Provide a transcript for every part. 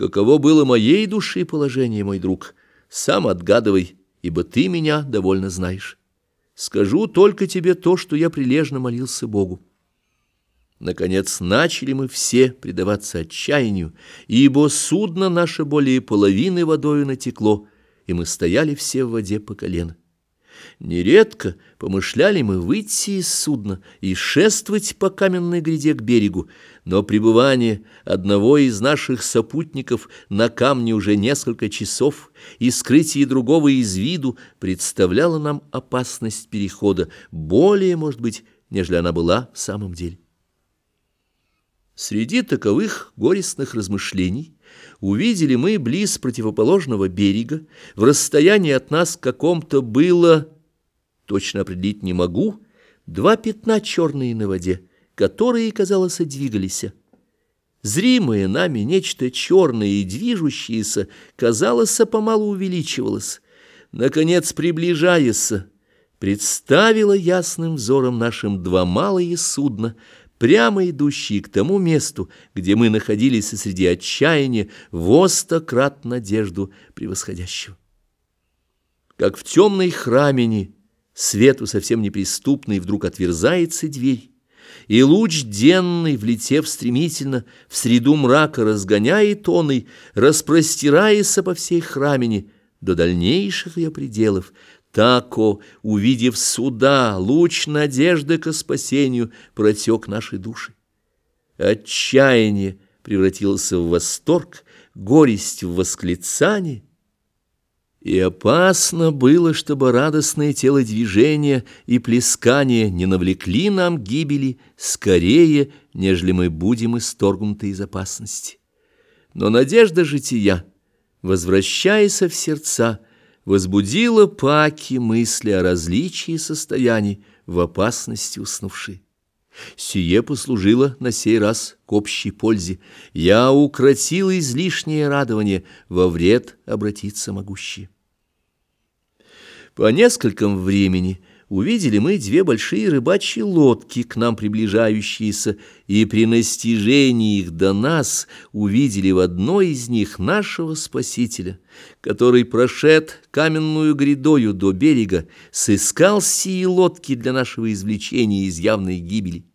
Каково было моей души положение, мой друг, сам отгадывай, ибо ты меня довольно знаешь. Скажу только тебе то, что я прилежно молился Богу. Наконец начали мы все предаваться отчаянию, ибо судно наше более половины водою натекло, и мы стояли все в воде по колено. Нередко помышляли мы выйти из судна и шествовать по каменной гряде к берегу, но пребывание одного из наших сопутников на камне уже несколько часов и скрытие другого из виду представляло нам опасность перехода, более, может быть, нежели она была в самом деле. Среди таковых горестных размышлений увидели мы близ противоположного берега, в расстоянии от нас каком-то было, точно определить не могу, два пятна черные на воде, которые, казалось, двигались. Зримое нами нечто черное и движущееся, казалось, помалу увеличивалось. Наконец, приближаясь, представило ясным взором нашим два малые судна — прямо идущие к тому месту, где мы находились среди отчаяния, в крат надежду превосходящего. Как в темной храмине, свету совсем неприступный, вдруг отверзается дверь, и луч денный, влетев стремительно, в среду мрака разгоняет он и, распростираясь по всей храмине, до дальнейших ее пределов, Тако, увидев суда, луч надежды к спасению протек нашей души. Отчаяние превратилось в восторг, горесть в восклицание, и опасно было, чтобы радостное телодвижение и плескание не навлекли нам гибели скорее, нежели мы будем исторгнуты из опасности. Но надежда жития, возвращаясь в сердца, возбудила Паки мысли о различии состояний в опасности уснувшей. Сие послужило на сей раз к общей пользе. Я укротил излишнее радование, во вред обратиться могущее. По нескольком времени увидели мы две большие рыбачьи лодки, к нам приближающиеся, и при настижении их до нас увидели в одной из них нашего Спасителя, который, прошед каменную грядою до берега, сыскал сии лодки для нашего извлечения из явной гибели.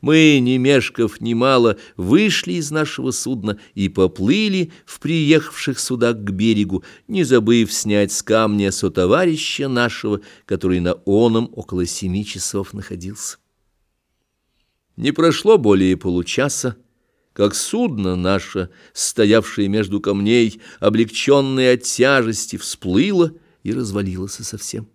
Мы, не мешков немало, вышли из нашего судна и поплыли в приехавших сюда к берегу, не забыв снять с камня сотоварища нашего, который на оном около семи часов находился. Не прошло более получаса, как судно наше, стоявшее между камней, облегченное от тяжести, всплыло и развалилось совсем.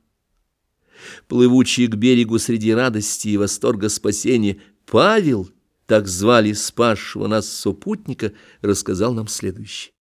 Плывучий к берегу среди радости и восторга спасения, Павел, так звали спасшего нас сопутника, рассказал нам следующее.